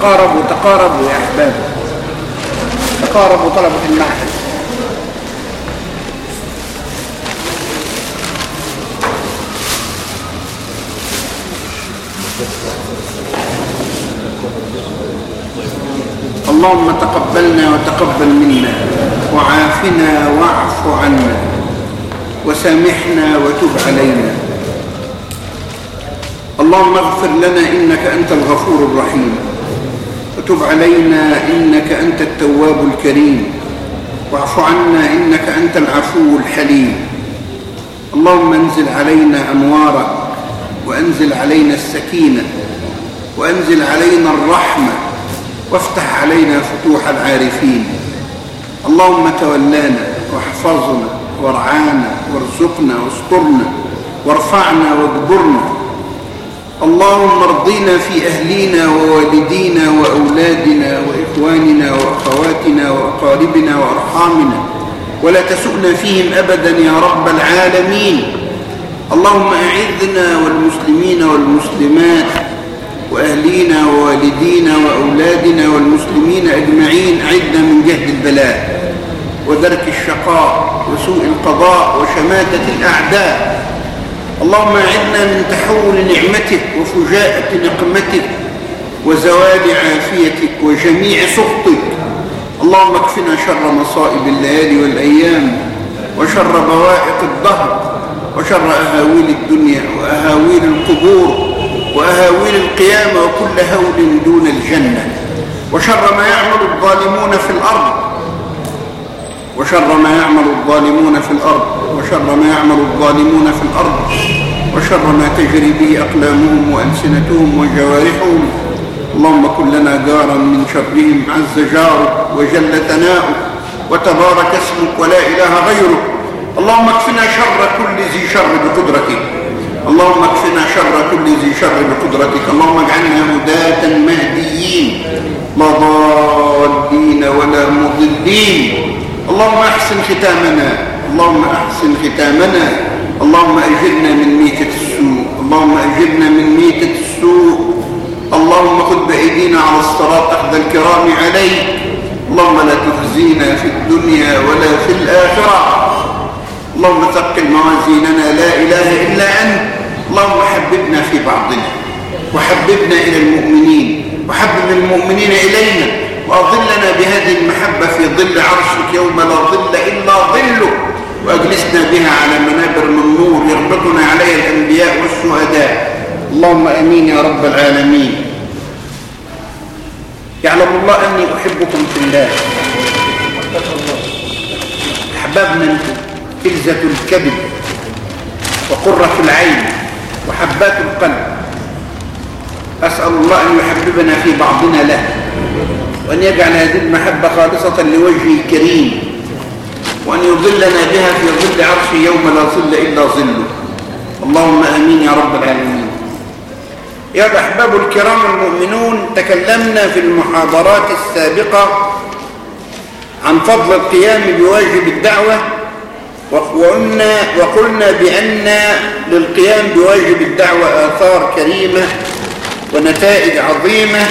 تقاربوا تقاربوا يا أحباب. تقاربوا طلبة المعهد. اللهم تقبلنا وتقبل منا وعافنا واعف عنا وسامحنا وتب علينا. اللهم اغفر لنا إنك أنت الغفور الرحيم. وتب علينا إنك أنت التواب الكريم. واعف عنا إنك أنت العفو الحليم. اللهم انزل علينا أنوارك وأنزل علينا السكينة وأنزل علينا الرحمة وافتح علينا فتوح العارفين. اللهم تولانا واحفظنا وارعانا وارزقنا واسترنا وارفعنا واجبرنا اللهم ارضنا في أهلينا ووالدينا وأولادنا وإخواننا وأخواتنا وأقاربنا وأرحامنا. ولا تسؤنا فيهم أبدا يا رب العالمين. اللهم أعذنا والمسلمين والمسلمات وأهلينا ووالدينا وأولادنا والمسلمين أجمعين. أعدنا من جهد البلاء ودرك الشقاء وسوء القضاء وشماتة الأعداء. اللهم أعدنا من تحول نعمتك وفجاءة نقمتك وزوال عافيتك وجميع سخطك. اللهم اكفنا شر مصائب الليالي والأيام وشر بوائق الدهر وشر أهاويل الدنيا وأهاويل القبور وأهاويل القيامة وكل هول دون الجنة. وشر ما يعمل الظالمون في الأرض. وشر ما يعمل الظالمون في الأرض. وشر ما يعمل الظالمون في الأرض وشر ما تجري به أقلامهم وألسنتهم وجوارحهم. اللهم كن لنا جارا من شرهم عز جارك وجل ثناؤك وتبارك اسمك ولا إله غيرك. اللهم اكفنا شر كل ذي شر بقدرتك. اللهم اكفنا شر كل ذي شر بقدرتك. اللهم اجعلنا هداة مهديين. لا ضالين ولا مضلين. اللهم أحسن ختامنا. اللهم أحسن ختامنا. اللهم أجرنا من ميتة السوء. اللهم أجرنا من ميتة السوء. اللهم خذ بايدينا على الصراط اخذ الكرام عليك. اللهم لا تخزينا في الدنيا ولا في الآخرة. اللهم ثقل موازيننا لا إله إلا أنت. اللهم حببنا في بعضنا. وحببنا إلى المؤمنين. وحبب المؤمنين إلينا. وأظلنا بهذه المحبة في ظل عرشك يوم لا ظل إلا ظلك. وأجلسنا بها على منابر من نور يربطنا عليها الأنبياء والشهداء. اللهم أمين يا رب العالمين. يعلم الله أني أحبكم في الله. أحبابنا فلزة الكبد وقرة العين وحبات القلب. أسأل الله أن يحببنا في بعضنا له وأن يجعل هذه المحبة خالصة لوجهه الكريم. وأن يظلنا بها في ظل عرشه يوم لا ظل إلا ظله. اللهم أمين يا رب العالمين. يا الأحباب الكرام المؤمنون تكلمنا في المحاضرات السابقة عن فضل القيام بواجب الدعوة وقلنا, وقلنا بأن للقيام بواجب الدعوة آثار كريمة ونتائج عظيمة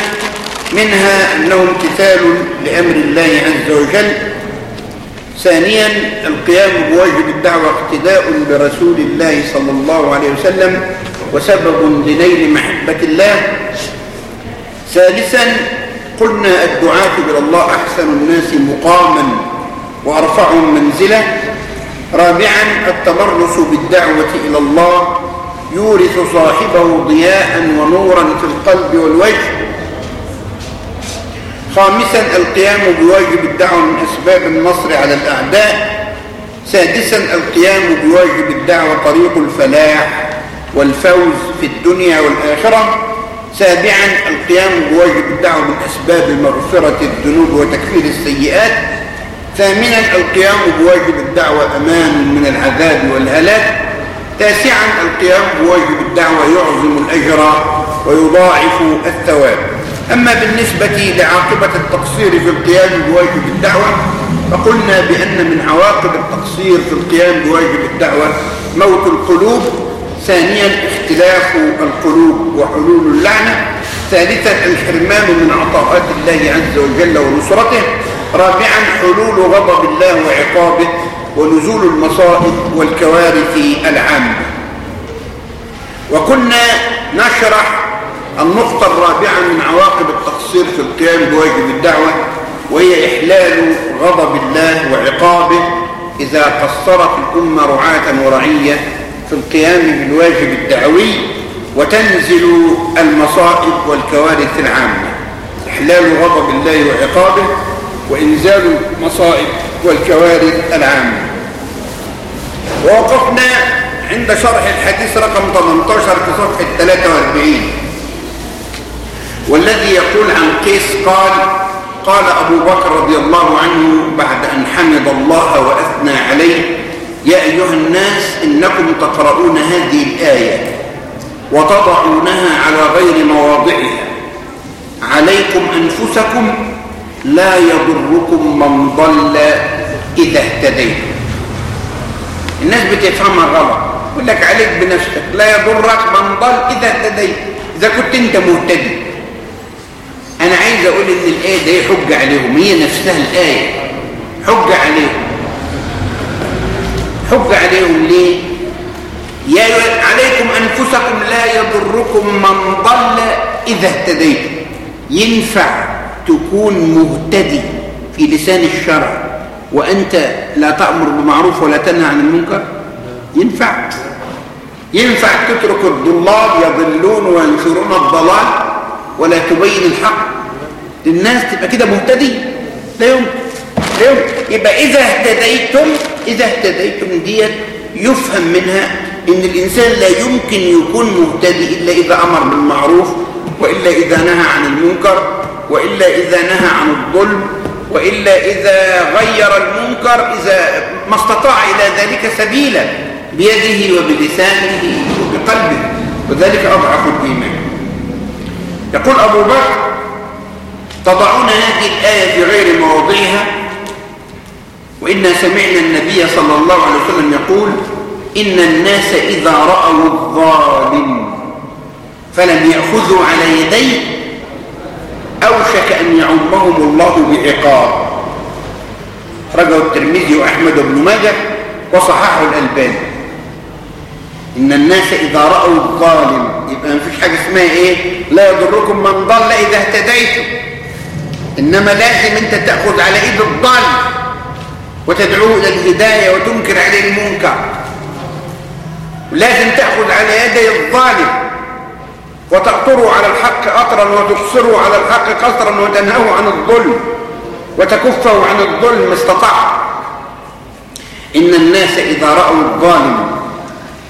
منها أنه امتثال لأمر الله عز وجل ثانيا القيام بواجب الدعوة اقتداء برسول الله صلى الله عليه وسلم وسبب لنيل محبة الله. ثالثا قلنا الدعاة إلى الله أحسن الناس مقاما وأرفعهم منزلة. رابعا التمرس بالدعوة إلى الله يورث صاحبه ضياء ونورا في القلب والوجه. خامسا القيام بواجب الدعوة من أسباب النصر على الأعداء. سادسا القيام بواجب الدعوة طريق الفلاح والفوز في الدنيا والآخرة. سابعا القيام بواجب الدعوة من أسباب مغفرة الذنوب وتكفير السيئات. ثامنا القيام بواجب الدعوة أمان من العذاب والهلاك. تاسعا القيام بواجب الدعوة يعظم الأجر ويضاعف الثواب. أما بالنسبة لعاقبة التقصير في القيام بواجب الدعوة فقلنا بأن من عواقب التقصير في القيام بواجب الدعوة موت القلوب ثانيا اختلاف القلوب وحلول اللعنة ثالثا الحرمان من عطاءات الله عز وجل ونصرته رابعا حلول غضب الله وعقابه ونزول المصائب والكوارث العامة. وكنا نشرح النقطة الرابعة من عواقب التقصير في القيام بواجب الدعوة وهي إحلال غضب الله وعقابه إذا قصرت الأمة رعاة ورعية في القيام بالواجب الدعوي وتنزل المصائب والكوارث العامة. إحلال غضب الله وعقابه وإنزال المصائب والكوارث العامة. ووقفنا عند شرح الحديث رقم 18 في صفحة 43 والذي يقول عن قيس قال قال أبو بكر رضي الله عنه بعد أن حمد الله وأثنى عليه يا أيها الناس إنكم تقرؤون هذه الآية وتضعونها على غير مواضعها. عليكم أنفسكم لا يضركم من ضل إذا اهتديتم. الناس بتفهمها غلط. يقول لك عليك بنفسك لا يضرك من ضل إذا اهتديت. إذا كنت أنت مهتدي. أنا عايز أقول إن الآية دي حجة عليهم. هي نفسها الآية. حجة عليهم. حجة عليهم ليه؟ يا عليكم أنفسكم لا يضركم من ضل إذا اهتديتم. ينفع تكون مهتدي في لسان الشرع وأنت لا تأمر بمعروف ولا تنهى عن المنكر؟ ينفع. ينفع تترك الضلال يضلون وينشرون الضلال ولا تبين الحق. للناس تبقى كده مهتدي. لا يمكن لا يمكن. يبقى إذا اهتديتم إذا اهتديتم ديت يفهم منها إن الإنسان لا يمكن يكون مهتدي إلا إذا أمر بالمعروف وإلا إذا نهى عن المنكر وإلا إذا نهى عن الظلم وإلا إذا غير المنكر إذا ما استطاع إلى ذلك سبيلا بيده وبلسانه وبقلبه. وذلك أضعف الإيمان. يقول أبو بكر تضعون هذه الآية في غير مواضعها؟ وإنا سمعنا النبي صلى الله عليه وسلم يقول إن الناس إذا رأوا الظالم فلم يأخذوا على يديه أوشك أن يعمهم الله بعقاب. رجعوا الترمذي وأحمد بن ماجه وصححه الألباني. إن الناس إذا رأوا الظالم يبقى ما فيش حاجة اسمها إيه؟ لا يضركم من ضل إذا اهتديتم. إنما لازم أنت تأخذ على إيد الضال وتدعوه إلى الهداية وتنكر عليه المنكر. لازم تأخذ على يدي الظالم وتقطروا على الحق قطرا وتقصروا على الحق قطرا وتنهوا عن الظلم وتكفوا عن الظلم استطاع. إن الناس إذا رأوا الظالم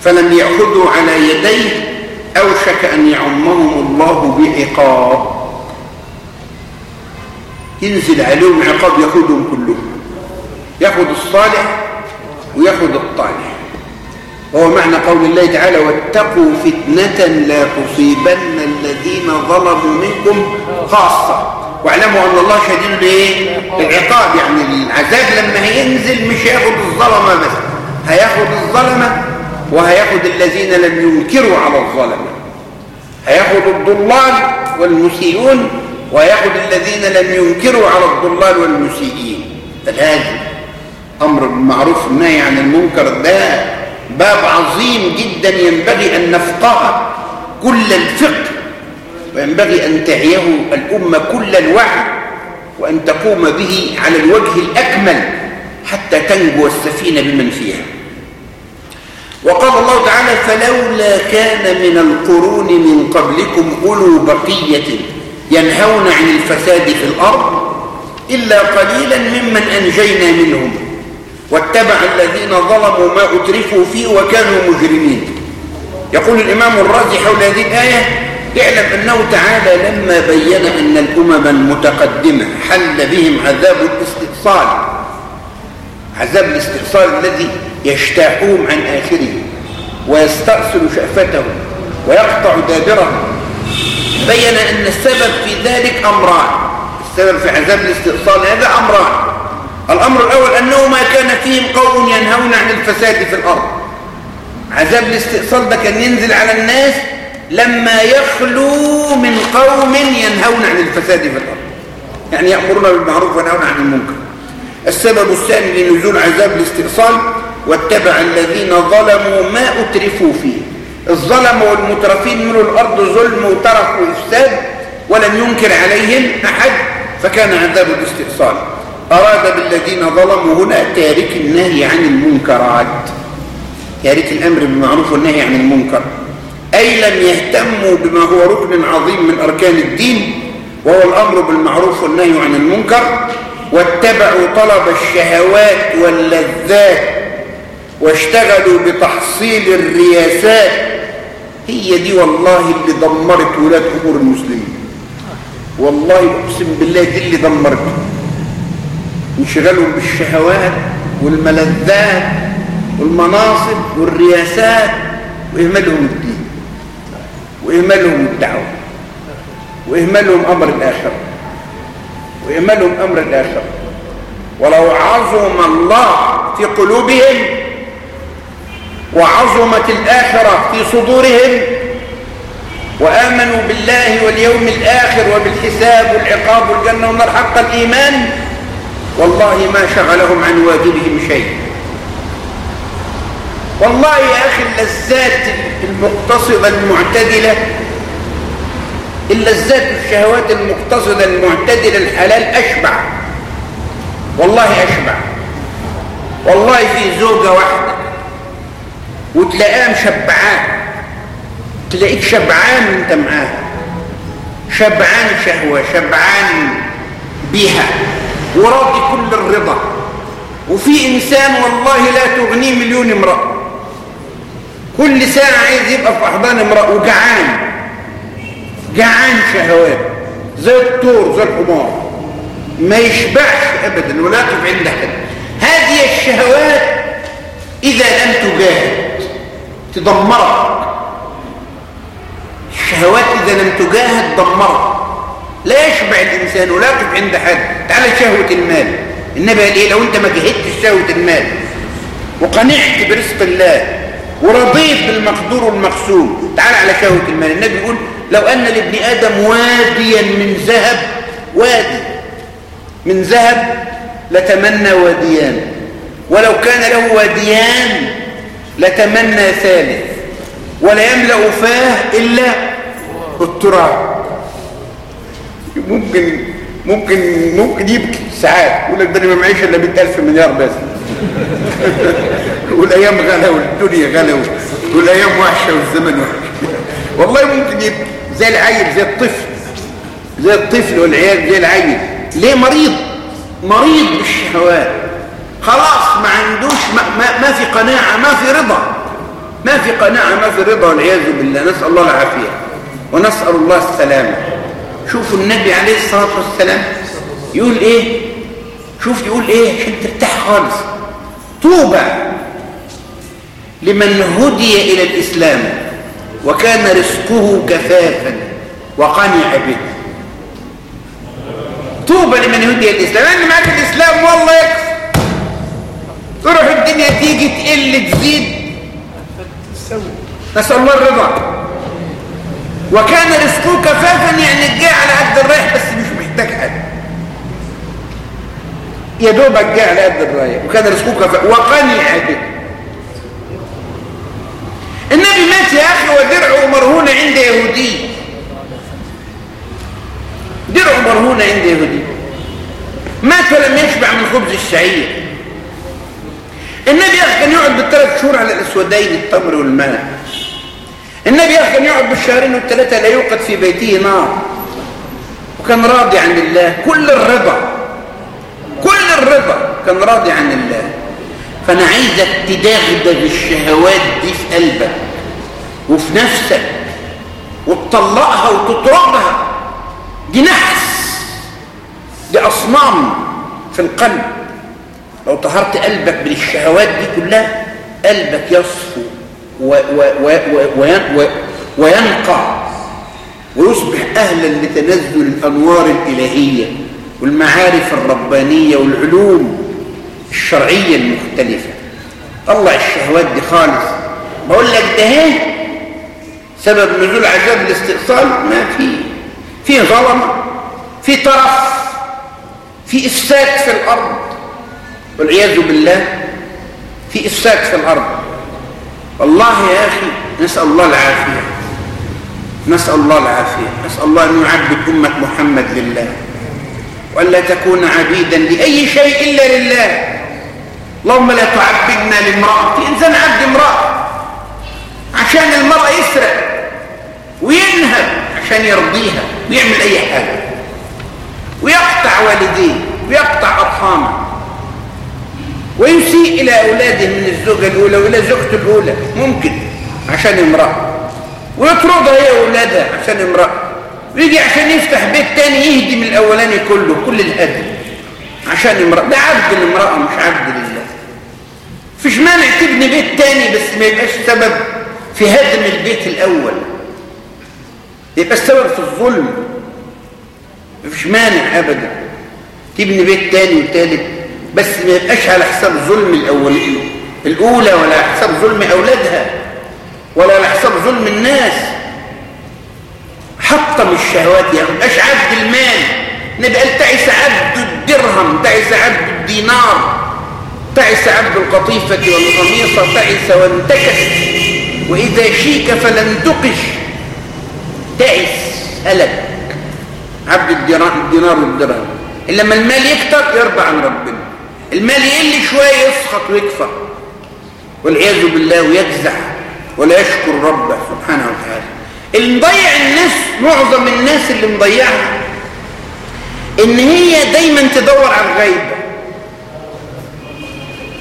فلم يأخذوا على يديه أوشك أن يعمهم الله بعقاب. ينزل عليهم عقاب يأخذهم كلهم. يأخذ الصالح ويأخذ الطالح. وهو معنى قول الله تعالى واتقوا فتنة لا تصيبن الذين ظلموا منكم خاصة. واعلموا أن الله شديد الإيه؟ العقاب. يعني العذاب لما هينزل مش هياخد الظلمة بس هياخد الظلمة وهياخد الذين لم ينكروا على الظلمة هياخد الضلال والمسيئون وياخد الذين لم ينكروا على الضلال والمسيئين. فلازم أمر بالمعروف والنهي عن المنكر. ده باب عظيم جدا ينبغي أن نفقه كل الفقه وينبغي أن تعيه الأمة كل الوعي وأن تقوم به على الوجه الأكمل حتى تنجو السفينة بمن فيها وقال الله تعالى فلولا كان من القرون من قبلكم أولو بقية ينهون عن الفساد في الأرض إلا قليلا ممن أنجينا منهم. واتبع الذين ظلموا ما أترفوا فيه وكانوا مجرمين. يقول الإمام الرازي حول هذه الآية اعلم أنه تعالى لما بين أن الأمم المتقدمة حل بهم عذاب الاستئصال. عذاب الاستئصال الذي يشتاحهم عن آخره ويستأصل شأفتهم ويقطع دابرهم. بين أن السبب في ذلك أمران. السبب في عذاب الاستئصال هذا أمران. الأمر الأول أنه ما كان فيهم قوم ينهون عن الفساد في الأرض. عذاب الاستئصال ده كان ينزل على الناس لما يخلو من قوم ينهون عن الفساد في الأرض. يعني يأمرون بالمعروف وينهون عن المنكر. السبب الثاني لنزول عذاب الاستئصال واتبع الذين ظلموا ما أترفوا فيه. الظلم والمترفين من الأرض ظلم وترف وإفساد ولم ينكر عليهم أحد فكان عذاب الاستئصال. أراد بالذين ظلموا هنا تارك النهي عن المنكرات. تارك الأمر بالمعروف والنهي عن المنكر. أي لم يهتموا بما هو ركن عظيم من أركان الدين وهو الأمر بالمعروف والنهي عن المنكر واتبعوا طلب الشهوات واللذات واشتغلوا بتحصيل الرياسات هي دي والله اللي دمرت ولاة أمور المسلمين. والله أقسم بالله دي اللي دمرتهم انشغالهم بالشهوات والملذات والمناصب والرياسات وإهمالهم الدين. وإهمالهم الدعوة. وإهمالهم أمر الآخرة وإهمالهم أمر الآخرة ولو عظم الله في قلوبهم وعظمت الآخرة في صدورهم وآمنوا بالله واليوم الآخر وبالحساب والعقاب والجنة والنار حق الإيمان. والله ما شغلهم عن واجبهم شيء. والله يا أخي اللذات المقتصدة المعتدلة اللذات والشهوات المقتصدة المعتدلة الحلال أشبع. والله أشبع. والله في زوجة واحدة. وتلاقيها مشبعان. تلاقيك شبعان وانت معاها شبعان شهوة شبعان بها وراضي كل الرضا. وفي إنسان والله لا تغنيه مليون امرأة. كل ساعة عايز يبقى في أحضان امرأة وجعان. جعان شهوات زي الطور زي الحمار. ما يشبعش أبدا ولا يقف عند حد. هذه الشهوات إذا لم تجاهد. تدمرك. الشهوات إذا لم تجاهد دمرك. لا يشبع الإنسان ولا يقف عند حد. تعالى شهوة المال. النبي قال إيه؟ لو أنت ما جهدتش شهوة المال وقنعت برزق الله ورضيت بالمقدور والمقسوم تعال على شهوة المال. النبي يقول لو أن لابن آدم واديا من ذهب وادي من ذهب لتمنى واديان. ولو كان له واديان لتمنى ثالث ولا يملأ فاه إلا التراب. ممكن ممكن ممكن يبكي ساعات يقول لك ده أنا ما معيش إلا 100000 مليار بس. والأيام غلا والدنيا غلا والأيام وحشة والزمن وحش. والله ممكن يبكي زي العيل زي الطفل زي الطفل والعيال زي العيل. ليه؟ مريض مريض بالشهوات. خلاص ما عندوش ما, ما, ما في قناعة ما في رضا. ما في قناعة ما في رضا والعياذ بالله. نسأل الله العافية. ونسأل الله السلامة. شوفوا النبي عليه الصلاة والسلام يقول إيه؟ شوف يقول إيه؟ عشان ترتاح خالص. طوبى لمن هدي إلى الإسلام وكان رزقه كفافا وقنع به. طوبى لمن هدي إلى الإسلام. يعني معاك الإسلام والله يكفي. تروح الدنيا تيجي تقل تزيد. نسال الله الرضا وكان رزقه كفافا يعني جاء على قد الرايح بس مش محتاج حاجة. يا دوبك جاء على قد الرايح وكان رزقه كفافا وقنع به. النبي مات يا أخي ودرعه مرهون عند يهودي. درعه مرهون عند يهودي. مات ولم يشبع من خبز الشعير. النبي كان يقعد بالثلاث شهور على الأسودين التمر والماء. النبي كان يقعد بالشهرين والثلاثة لا يوقد في بيته نار. وكان راضي عن الله. كل الرضا كل الرضا كان راضي عن الله. فأنا عايزك تدغدغ الشهوات دي في قلبك وفي نفسك وتطلقها وتطردها. دي نحس دي أصنام في القلب. لو طهرت قلبك من الشهوات دي كلها قلبك يصفو و و و وينقع ويصبح أهلا لتنزل الأنوار الإلهية والمعارف الربانية والعلوم الشرعية المختلفة. طلع الشهوات دي خالص. بقول لك ده هي سبب نزول عذاب الاستئصال؟ ما فيه في ظلمة في طرف في إفساد في الأرض. والعياذ بالله في إفساد في الأرض. والله يا أخي نسأل الله العافية. نسأل الله العافية. نسأل الله أن يعبد أمة محمد لله. وألا تكون عبيدا لأي شيء إلا لله. اللهم لا تعبدنا لامرأة في إنسان عبد امرأة. عشان المرأة يسرق وينهب عشان يرضيها ويعمل أي حاجة. ويقطع والديه ويقطع أطحامه ويسيء إلى أولاده من الزوجة الأولى وإلى زوجته الأولى. ممكن عشان امرأة. ويطردها هي وأولادها عشان امرأة. ويجي عشان يفتح بيت تاني يهدم الأولاني كله كل الهدم عشان امرأة. ده عبد الامرأة مش عبد لله. فيش مانع تبني بيت تاني بس ما يبقاش سبب في هدم البيت الأول. يبقى السبب في الظلم. مفيش مانع أبدا. تبني بيت تاني وتالت. بس ما يبقاش على حساب ظلم الأولين. الأولى ولا على حساب ظلم أولادها ولا على حساب ظلم الناس. حطم الشهوات يعني مبقاش عبد المال. نبقى تعس عبد الدرهم تعس عبد الدينار تعس عبد القطيفة والقميصة تعس وانتكس. وإذا شيك فلن تقش. تعس هلك عبد الدينار والدرهم. لما المال يكتر يرضى عن ربنا. المال يقل شوية يسخط ويكفر. والعياذ بالله ويجزع ولا يشكر ربه سبحانه وتعالى. اللي مضيع الناس معظم الناس اللي مضيعها إن هي دايما تدور على الغيبة.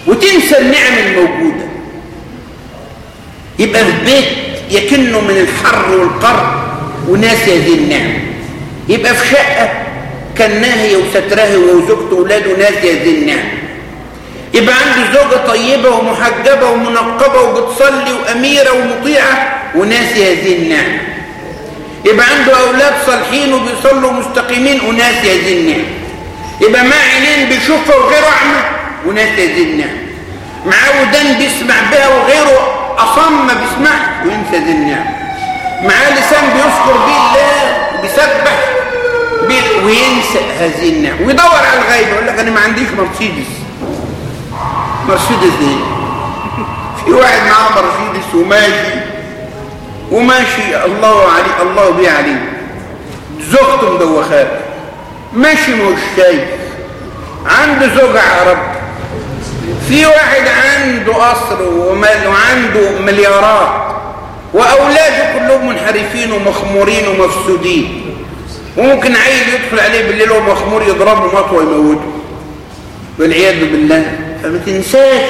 وتنسى النعم الموجودة. يبقى في بيت يكنه من الحر والقر وناس هذه النعم. يبقى في شقة كان ناهي وستراه وزوجته وولاده ناس هذه النعم. يبقى عنده زوجة طيبة ومحجبة ومنقبة وبتصلي وأميرة ومطيعة وناسي هذه النعم. يبقى عنده أولاد صالحين وبيصلوا مستقيمين وناسي هذه النعم. يبقى معاه عينين بيشوفها وغيره أعمى وناسي هذه النعم. معاه ودان بيسمع بها وغيره أصم ما بيسمعش وينسى هذه النعم. معاه لسان بيذكر به الله وبيسبح وينسى هذه النعم. ويدور على الغيب يقول لك أنا ما عنديش مرسيدس. مرسيدس إيه في واحد معاه مرسيدس وماشي وماشي الله عليه الله بيه عليه زوجته مدوخاه ماشي مش شايف. عنده زوجة عرب. في واحد عنده قصر وعنده مليارات. وأولاده كلهم منحرفين ومخمورين ومفسودين. وممكن عيل يدخل عليه بالليل وهو مخمور يضربه مطوه يموته. والعياذ بالله. فما تنساش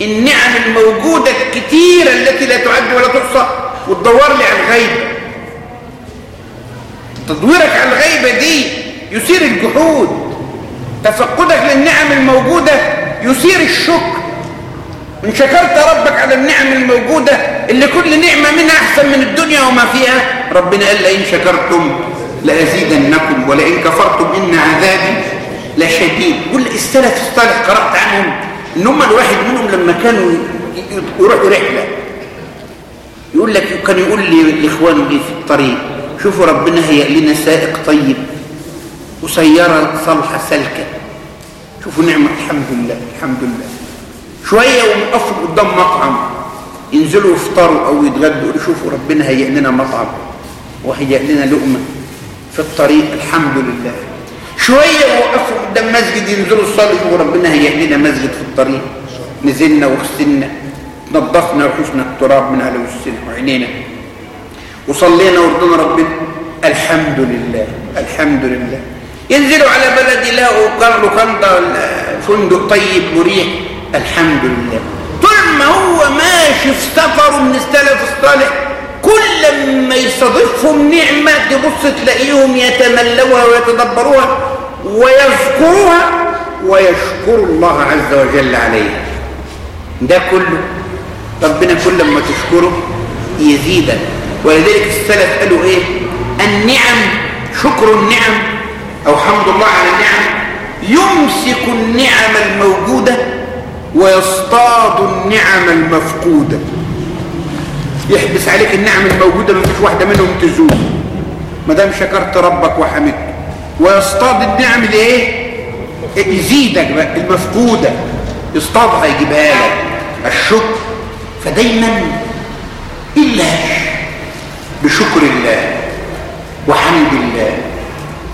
النعم الموجودة الكتيرة التي لا تعد ولا تحصى وتدور لي على الغيبة. تدويرك على الغيبة دي يثير الجحود. تفقدك للنعم الموجودة يثير الشكر. إن شكرت ربك على النعم الموجودة اللي كل نعمة منها أحسن من الدنيا وما فيها ربنا قال لئن شكرتم لأزيدنكم ولئن كفرتم إن عذابي لا قل السلف الصالح قرأت عنهم إن هم الواحد منهم لما كانوا يروحوا رحلة. يقول لك كان يقول لي لاخوانه دي في الطريق شوفوا ربنا هيئ لنا سائق طيب وسيارة صالحة سلكة شوفوا نعمة الحمد لله الحمد لله. شوية ونقفوا قدام مطعم ينزلوا يفطروا أو يتغدوا شوفوا ربنا هيئ لنا مطعم وهيئ لنا لقمة في الطريق الحمد لله. شوية وقفوا قدام مسجد ينزلوا الصلاة وربنا لنا مسجد في الطريق. نزلنا وغسلنا نظفنا وحشنا التراب من على وشنا وعينينا. وصلينا وردنا ربنا الحمد لله الحمد لله. ينزلوا على بلد يلاقوا لوكاندا فندق طيب مريح الحمد لله. طول ما هو ماشي في سفره من السلف الصالح. كل ما يستضيفهم نعمة تبص تلاقيهم يتملوها ويتدبروها ويذكروها ويشكر الله عز وجل عليها. ده كله ربنا كل ما تشكره يزيدك. ولذلك السلف قالوا إيه؟ النعم شكر النعم أو حمد الله على النعم يمسك النعم الموجودة ويصطاد النعم المفقودة. يحبس عليك النعم الموجودة ما فيش واحدة منهم تزول. ما دام شكرت ربك وحمدته ويصطاد النعم الايه يزيدك بقى المفقودة. يصطادها يجيبها لك. الشكر. فدايما إلا بشكر الله وحمد الله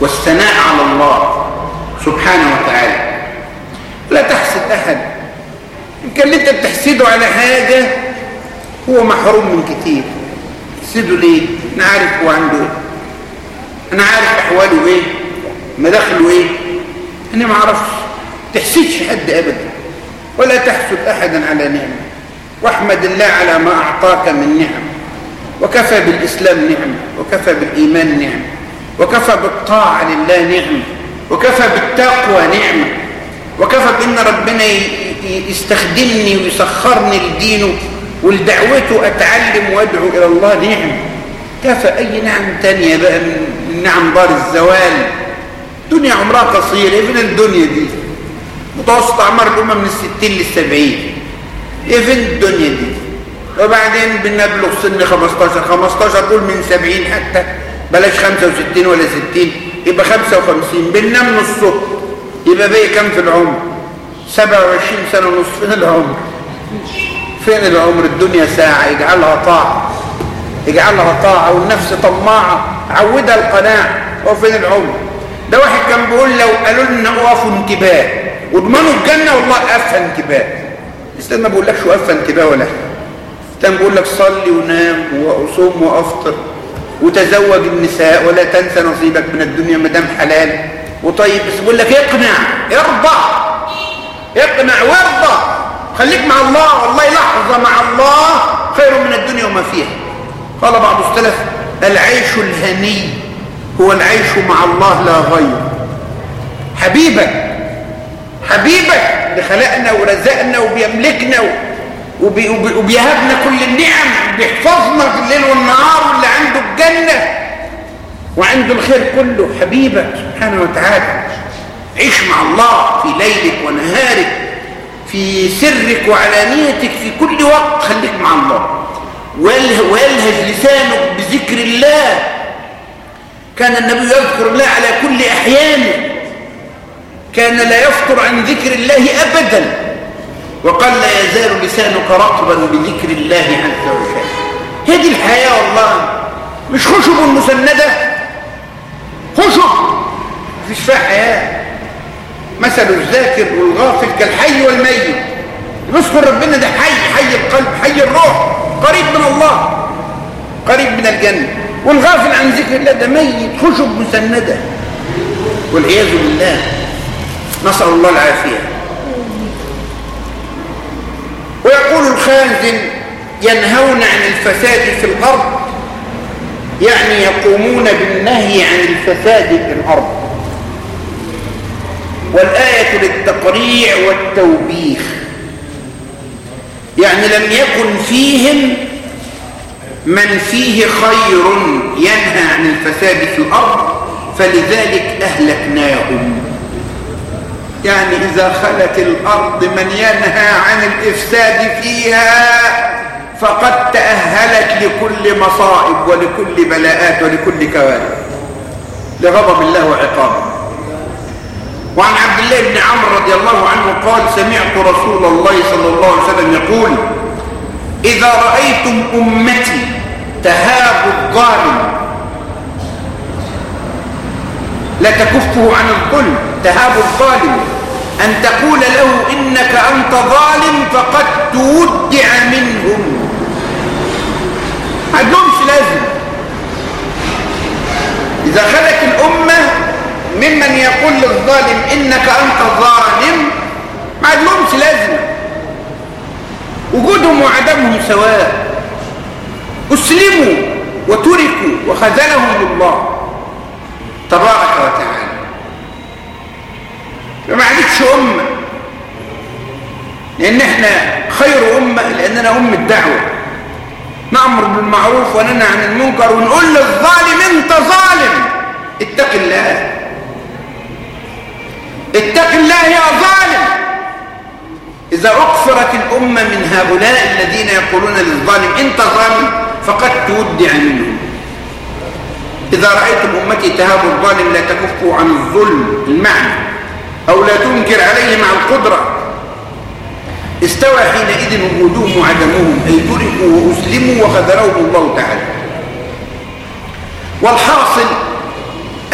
والثناء على الله سبحانه وتعالى. لا تحسد أحد. يمكن اللي أنت بتحسده على حاجة هو محروم من كتير. تحسده ليه؟ أنا عارف هو عنده إيه. أنا عارف أحواله إيه. مداخله إيه. أنا ما أعرفش. تحسدش حد ابدا. ولا تحسد احدا على نعمة. واحمد الله على ما أعطاك من نعم. وكفى بالإسلام نعمه وكفى بالإيمان نعمه وكفى بالطاعة لله نعمه وكفى بالتقوى نعمه وكفى بأن ربنا يستخدمني ويسخرني لدينه. ولدعوته أتعلم وأدعو إلى الله نعمه كفى أي نعم تانية بقى من نعم دار الزوال؟ دنيا عمرها قصير فين الدنيا دي. متوسط اعمار الأمة من الستين للسبعين. إيه فين الدنيا دي. وبعدين بنبلغ سن 15 15 قول من 70 حتى بلاش 65 ولا 60 يبقى 55 بننام نصه يبقى باقي كام في العمر؟ 27 سنة ونص العمر. فين العمر؟ الدنيا ساعة. يجعلها طاعة. يجعلها طاعة والنفس طماعة. عودها القناعه وفين العمر؟ ده واحد كان بيقول لو قالوا لنا اقفوا انتباه. واضمنوا الجنة والله افها انتباه. الاسلام ما بيقولكش وقفها انتباه ولا؟ الاسلام بيقول لك صلي ونام وصوم وأفطر. وتزوج النساء ولا تنسى نصيبك من الدنيا ما دام حلال. وطيب بس بيقول لك اقنع. ارضى. اقنع وارضى. خليك مع الله والله لحظه مع الله خير من الدنيا وما فيها. قال بعض السلف العيش الهني هو العيش مع الله لا غير. حبيبك حبيبك اللي خلقنا ورزقنا وبيملكنا وبي وبي وبيهبنا كل النعم بيحفظنا في الليل والنهار واللي عنده الجنة وعنده الخير كله. حبيبك سبحانه وتعالى عيش مع الله في ليلك ونهارك. في سرك وعلانيتك في كل وقت خليك مع الله. ويلهج لسانك بذكر الله. كان النبي يذكر الله على كل أحيانه كان لا يفطر عن ذكر الله أبدا. وقال لا يزال لسانك رطبا بذكر الله عز وجل. هذه الحياة والله. مش خشب مسندة. خشب. مفيش فيها حياة. مثل الذاكر والغافل كالحي والميت. نذكر ربنا ده حي حي القلب حي الروح. قريب من الله. قريب من الجنة. والغافل عن ذكر الله ده ميت خشب مسندة. والعياذ بالله. نسأل الله العافية. ويقول الخازن ينهون عن الفساد في الأرض يعني يقومون بالنهي عن الفساد في الأرض. والآية للتقريع والتوبيخ. يعني لم يكن فيهم من فيه خير ينهى عن الفساد في الأرض فلذلك أهلكناهم. يعني إذا خلت الأرض من ينهى عن الإفساد فيها فقد تأهلت لكل مصائب ولكل بلاءات ولكل كوارث. لغضب الله وعقابه. وعن عبد الله بن عمرو رضي الله عنه قال سمعت رسول الله صلى الله عليه وسلم يقول إذا رأيتم أمتي تهاب الظالم لا تكفه عن الظلم تهاب الظالم أن تقول له إنك أنت ظالم فقد تودع منهم. عندهمش لازم إذا خلت الأمة ممن يقول للظالم إنك أنت ظالم ما عندهمش لازمة. وجودهم وعدمهم سواء. أسلموا وتركوا وخذلهم الله تبارك وتعالى. فما عادتش أمة. لأن إحنا خير أمة لأننا أم الدعوة. نأمر بالمعروف وننهى عن المنكر ونقول للظالم أنت ظالم. اتق الله. اتق الله يا ظالم. إذا أكثرت الأمة من هؤلاء الذين يقولون للظالم أنت ظالم فقد تودع منهم. إذا رأيتم أمتي تهاب الظالم لا تكفوا عن الظلم المعنى أو لا تنكر عليه مع القدرة. استوى حينئذ وجودهم وعدمهم أي تركوا وأسلموا وخذلهم الله تعالى. والحاصل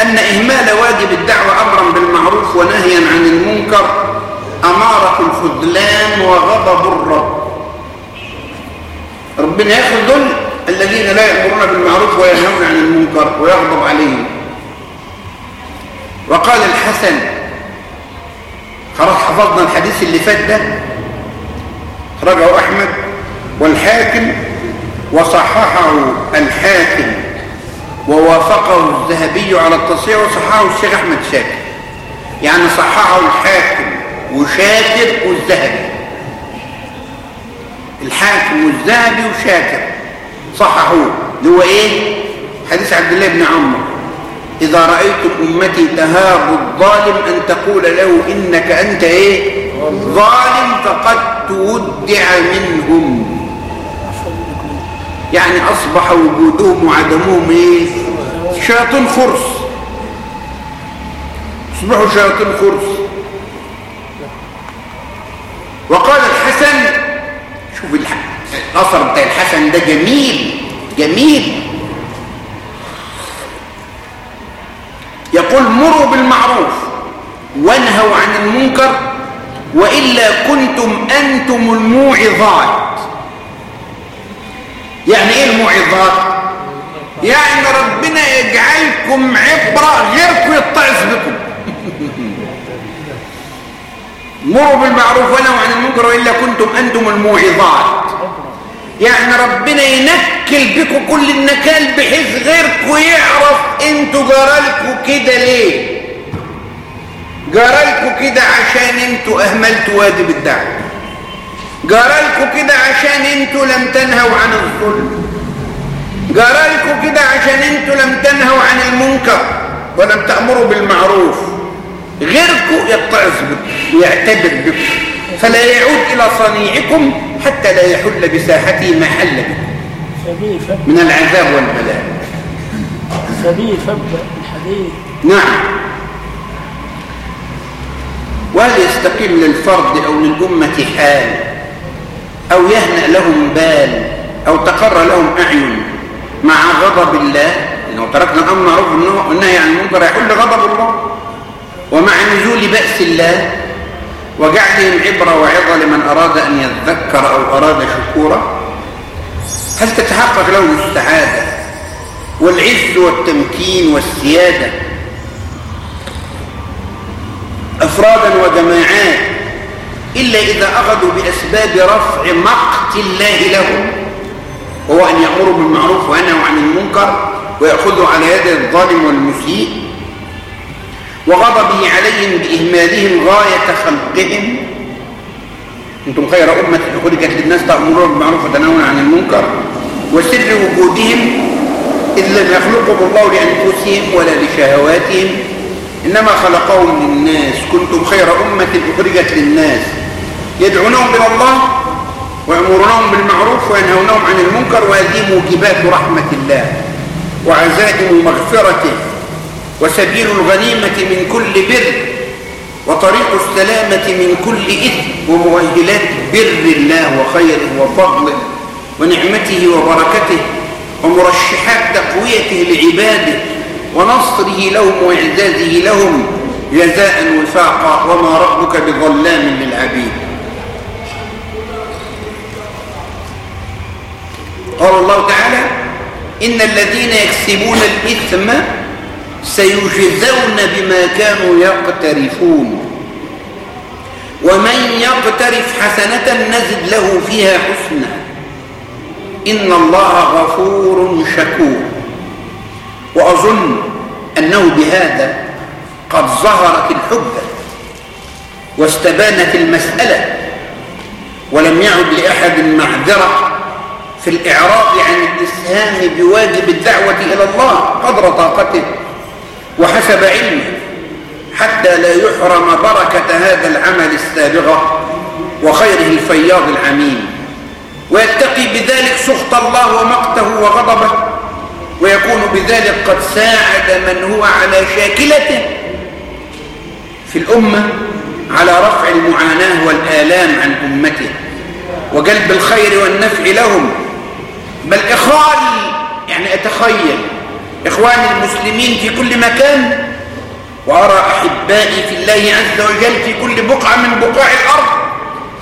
أن إهمال واجب الدعوة أمرا بالمعروف ونهيا عن المنكر أمارة الخذلان وغضب الرب. ربنا يخذل الذين لا يأمرون بالمعروف وينهون عن المنكر ويغضب عليهم. وقال الحسن خلاص حفظنا الحديث اللي فات ده رجعه أحمد والحاكم وصححه الحاكم. ووافقه الذهبي على التصحيح وصححه الشيخ أحمد شاكر. يعني صححه الحاكم وشاكر والذهبي. الحاكم والذهبي وشاكر. صححوه. اللي هو إيه؟ حديث عبد الله بن عمرو. إذا رأيتم أمتي تهاب الظالم أن تقول له إنك أنت إيه؟ ظالم فقد تودع منهم. يعني أصبح وجودهم وعدمهم إيه؟ شياطين خرس. أصبحوا شياطين خرس. وقال الحسن شوف الأثر بتاع الحسن ده جميل جميل. يقول مروا بالمعروف وانهوا عن المنكر وإلا كنتم أنتم الموعظات. يعني إيه الموعظات؟ يعني ربنا يجعلكم عبرة غيركم يتعظ بكم مروا بالمعروف ونهوا عن المنكر وإلا كنتم أنتم الموعظات. يعني ربنا ينكل بكم كل النكال بحيث غيركم يعرف أنتوا جرالكم كده ليه؟ جرالكم كده عشان أنتوا أهملتوا واجب الدعوة. جرالكم كده عشان أنتوا لم تنهوا عن الظلم. جرالكم كده عشان أنتوا لم تنهوا عن المنكر ولم تأمروا بالمعروف. غيركم يتعظ بكم ويعتبر بكم. فلا يعود إلى صنيعكم حتى لا يحل بساحته ما حل بكم. من العذاب والبلاء. سبيل فبدأ الحديث. نعم. وهل يستقيم للفرد أو للأمة حال؟ أو يهنأ لهم بال أو تقر لهم أعين مع غضب الله لو تركنا الأمر معروف والنهي عن المنكر يحل غضب الله. ومع نزول بأس الله وجعلهم عبرة وعظة لمن أراد أن يذكر أو أراد شكورا هل تتحقق له السعادة والعز والتمكين والسيادة أفرادا وجماعات إلا إذا أخذوا بأسباب رفع مقت الله لهم. وهو أن يأمروا بالمعروف وينهوا عن المنكر ويأخذوا على يد الظالم والمسيء وغضبه عليهم بإهمالهم غاية خلقهم. أنتم خير أمة خلقت للناس تأمرون بالمعروف وتنهون عن المنكر. وسر وجودهم إذ لم يخلقهم الله لأنفسهم ولا لشهواتهم. إنما خلقهم للناس. كنتم خير أمة أخرجت للناس. يدعونهم إلى الله ويأمرونهم بالمعروف وينهونهم عن المنكر وهذه موجبات رحمة الله وعزائم مغفرته وسبيل الغنيمة من كل بر وطريق السلامة من كل إثم ومؤهلات بر الله وخيره وفضله ونعمته وبركته ومرشحات تقويته لعباده ونصره لهم وإعزازه لهم جزاء وفاقا وما ربك بظلام للعبيد. قال الله تعالى إن الذين يكسبون الإثم سيجزون بما كانوا يقترفون. ومن يقترف حسنة نزد له فيها حسنا إن الله غفور شكور. وأظن أنه بهذا قد ظهرت الحجة واستبانت المسألة ولم يعد لأحد معذرة في الإعراض عن الإسهام بواجب الدعوة إلى الله قدر طاقته وحسب علمه حتى لا يحرم بركة هذا العمل السابغة وخيره الفياض العميم ويتقي بذلك سخط الله ومقته وغضبه ويكون بذلك قد ساعد من هو على شاكلته في الأمة على رفع المعاناة والآلام عن أمته وجلب الخير والنفع لهم بل إخواني يعني أتخيل إخواني المسلمين في كل مكان وأرى أحبائي في الله عز وجل في كل بقعة من بقاع الأرض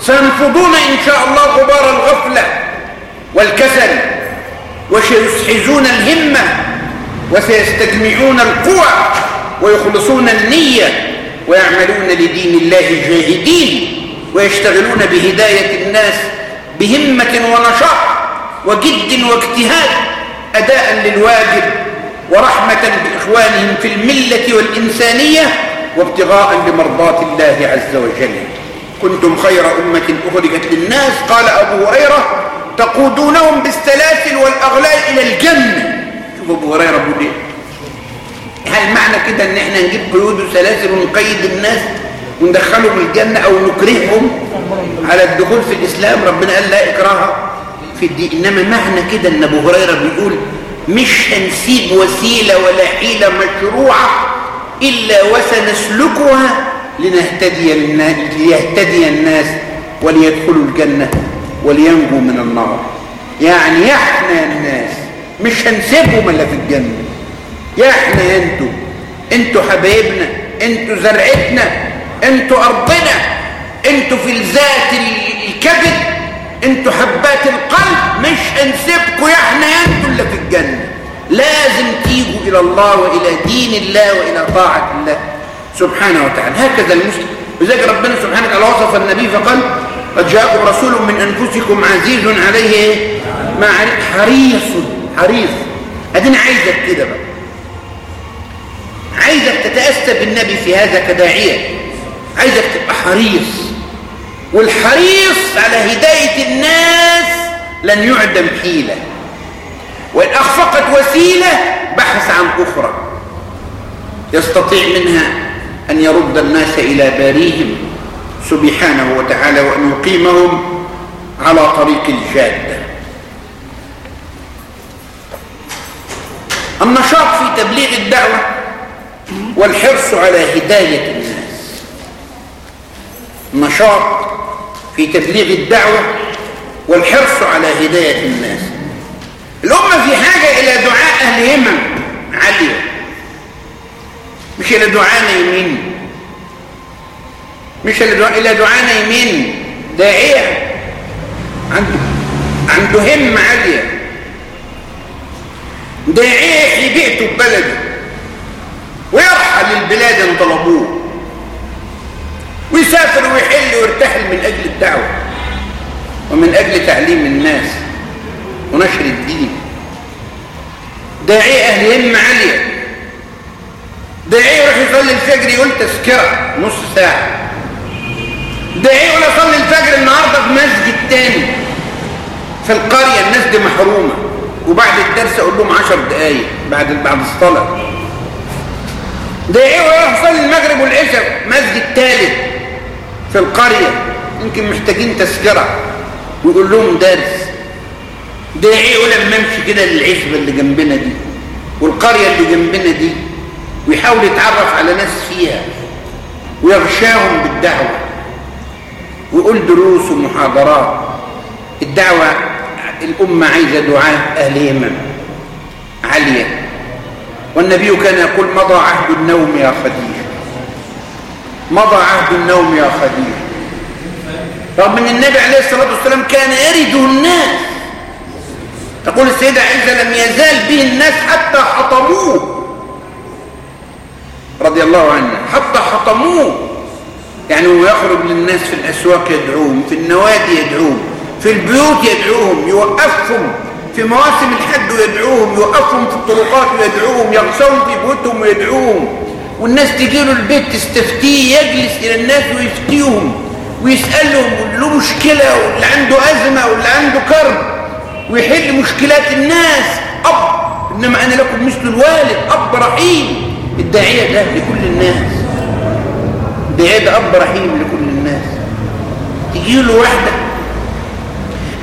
سينفضون إن شاء الله غبار الغفلة والكسل وسيسحزون الهمة وسيستجمعون القوى ويخلصون النية ويعملون لدين الله جاهدين ويشتغلون بهداية الناس بهمة ونشاط. وجد واجتهاد أداء للواجب ورحمة بإخوانهم في الملة والإنسانية وابتغاء لمرضات الله عز وجل. كنتم خير أمة أخرجت للناس قال أبو هريرة تقودونهم بالسلاسل والأغلال إلى الجنة. شوف أبو هريرة بيقول إيه هل معنى كده إن إحنا نجيب قيود وسلاسل ونقيد الناس وندخلهم الجنة أو نكرههم على الدخول في الإسلام؟ ربنا قال لا إكراه. في الدين. إنما معنى كده إن أبو هريرة بيقول مش هنسيب وسيلة ولا حيلة مشروعة إلا وسنسلكها لنهتدي للناس ليهتدي الناس وليدخلوا الجنة ولينجوا من النار. يعني يحنى الناس مش هنسيبهم إلا في إحنا يا أنتوا أنتوا حبايبنا أنتوا زرعتنا أنتوا أرضنا أنتوا في الذات الكبد أنتوا حبات القلب مش هنسيبكم يا إحنا أنتوا اللي في الجنة. لازم تيجوا إلى الله وإلى دين الله وإلى طاعة الله. سبحانه وتعالى. هكذا المسلم. وذلك ربنا سبحانه وتعالى وصف النبي فقال قد جاءكم رسول من أنفسكم عزيز عليه ما حريص حريص. أدينا عايزك كده بقى. عايزك تتأسى بالنبي في هذا كداعية. عايزك تبقى حريص. والحريص على هداية الناس لن يعدم حيلة. وإن أخفقت وسيلة بحث عن أخرى. يستطيع منها أن يرد الناس إلى باريهم سبحانه وتعالى وأن يقيمهم على طريق الجادة النشاط في تبليغ الدعوة والحرص على هداية الناس. نشاط في تبليغ الدعوة والحرص على هداية الناس. الأمة في حاجة إلى دعاء أهل همم عالية مش إلى دعاء نايمين. مش إلى دعاء نايمين. داعية. عنده عنده هم عالية داعية يحيي بيئته ببلده ويرحل البلاد ان طلبوه ويسافر ويحل ويرتحل من أجل الدعوة ومن أجل تعليم الناس ونشر الدين. داعي أهل همة عالية داعي يروح يصلي الفجر يقول تذكرة نص ساعة. داعي يقول أصلي الفجر النهاردة في مسجد تاني. في القرية الناس دي محرومة. وبعد الدرس أقول لهم عشر دقايق بعد بعد الصلاة. ده إيه ويروح يصلي المغرب والعشاء مسجد ثالث في القرية يمكن محتاجين تذكرة ويقول لهم درس ده إيه؟ ولما امشي كده للعشبة اللي جنبنا دي. والقرية اللي جنبنا دي ويحاول يتعرف على ناس فيها. ويغشاهم بالدعوة. ويقول دروس ومحاضرات. الدعوة الأمة عايزة دعاء أهل يمن عالية. والنبي كان يقول مضى عهد النوم يا خديجة. مضى عهد النوم يا خديجة. رغم إن النبي عليه الصلاة والسلام كان يرد الناس. تقول السيدة عيسى لم يزال به الناس حتى حطموه. رضي الله عنه. حتى حطموه. يعني هو يخرج للناس في الأسواق يدعوهم في النوادي يدعوهم في البيوت يدعوهم يوقفهم في مواسم الحج ويدعوهم يوقفهم في الطرقات ويدعوهم يغشون في بيوتهم ويدعوهم والناس تجي له البيت تستفتيه يجلس إلى الناس ويفتيهم ويسألهم واللي له مشكلة واللي عنده أزمة واللي عنده كرب ويحل مشكلات الناس. أب إنما أنا لكم مثل الوالد أب رحيم. الداعية ده لكل الناس. الداعية ده أب رحيم لكل الناس. تجي له واحدة.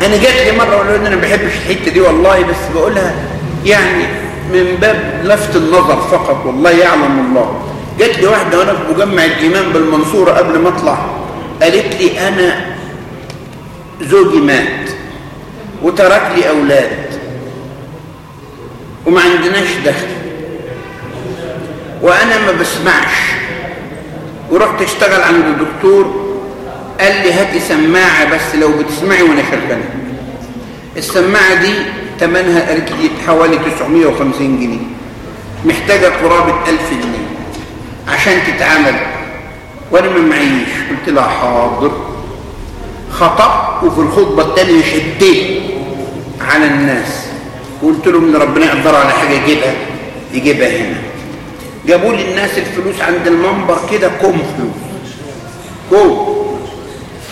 أنا جات لي مرة أقول إن أنا ما بحبش الحتة دي والله بس بقولها يعني من باب لفت النظر فقط والله يعلم الله. جت لي واحدة وأنا في مجمع الإمام بالمنصورة قبل ما أطلع قالت لي أنا زوجي مات وترك لي أولاد وما عندناش دخل. وأنا ما بسمعش. ورحت أشتغل عند الدكتور قال لي هاتي سماعة بس لو بتسمعي وأنا شغالة السماعة دي تمنها لي حوالي 950 جنيه. محتاجة قرابة 1000 جنيه عشان تتعامل. وأنا ما معيش. قلت لها حاضر. خطأ وفي الخطبة التانية شديت على الناس. وقلت لهم إن ربنا يقدر على حاجة يجيبها يجيبها هنا. جابوا لي الناس الفلوس عند المنبر كده كوم فلوس؟ كوم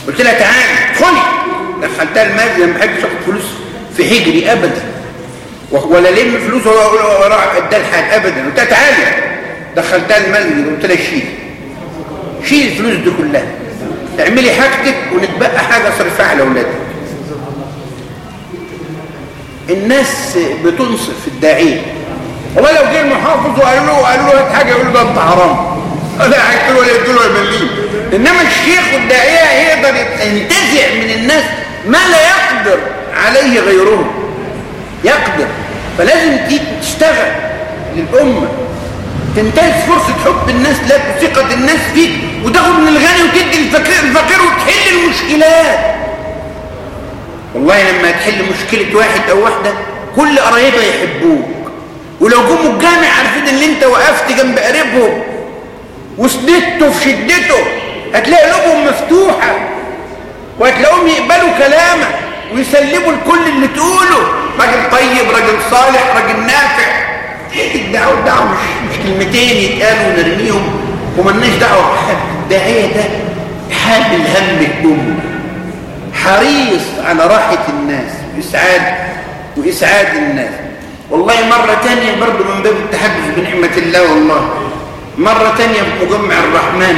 قلت لها تعالي ادخلي دخلتها المسجد ما بحبش آخد فلوس. في حجري ابدا. ولا لم فلوس ولا راح ادى لحد ابدا. قلت لها تعالي. دخلتها المسجد قلت لها شيل. شيل الفلوس دي كلها. اعملي حاجتك ونتبقى حاجة صرفها على أولادك. الناس بتنصف الداعيه والله لو جه المحافظ وقالوا له قالوا له هات حاجة يقول له أنت حرام. لا هيقتلوا ولا يقتلوا ولا مليم. إنما الشيخ والداعية يقدر ينتزع من الناس ما لا يقدر. عليه غيرهم يقدر. فلازم تشتغل للأمة. تنتهز فرصة حب الناس لك وثقه الناس فيك. وتاخد من الغني وتدي الفقير وتحل المشكلات. والله لما تحل مشكلة واحد أو واحدة كل قرايبها يحبوك. ولو جم الجامع عارفين إن أنت وقفت جنب قريبهم وسندته في شدته هتلاقي قلوبهم مفتوحة. وهتلاقيهم يقبلوا كلامك. ويسلموا الكل اللي تقوله. راجل طيب راجل صالح راجل نافع. الدعوة؟ الدعوة مش, مش كلمتين يتقالوا ونرميهم وملناش دعوة بحد الداعية ده حامل هم الأمة حريص على راحة الناس وإسعاد وإسعاد الناس. والله مرة تانية برضو من باب التحدث بنعمة الله والله. مرة تانية في مجمع الرحمن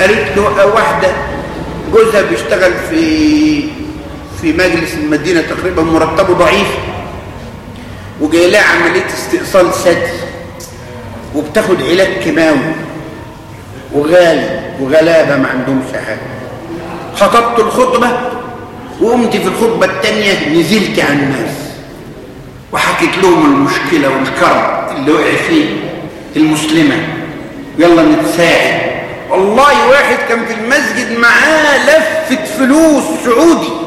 قالت له واحدة جوزها بيشتغل في في مجلس المدينة تقريبا مرتبه ضعيف. وجاي لها عملية استئصال ثدي وبتاخد علاج كيماوي. وغالي. وغلابة ما عندهمش حاجة. خطبت الخطبة. وقمت في الخطبة التانية نزلت على الناس. وحكيت لهم المشكلة والكرب اللي وقع فيه المسلمة. يلا نتساعد. والله واحد كان في المسجد معاه لفة فلوس سعودي.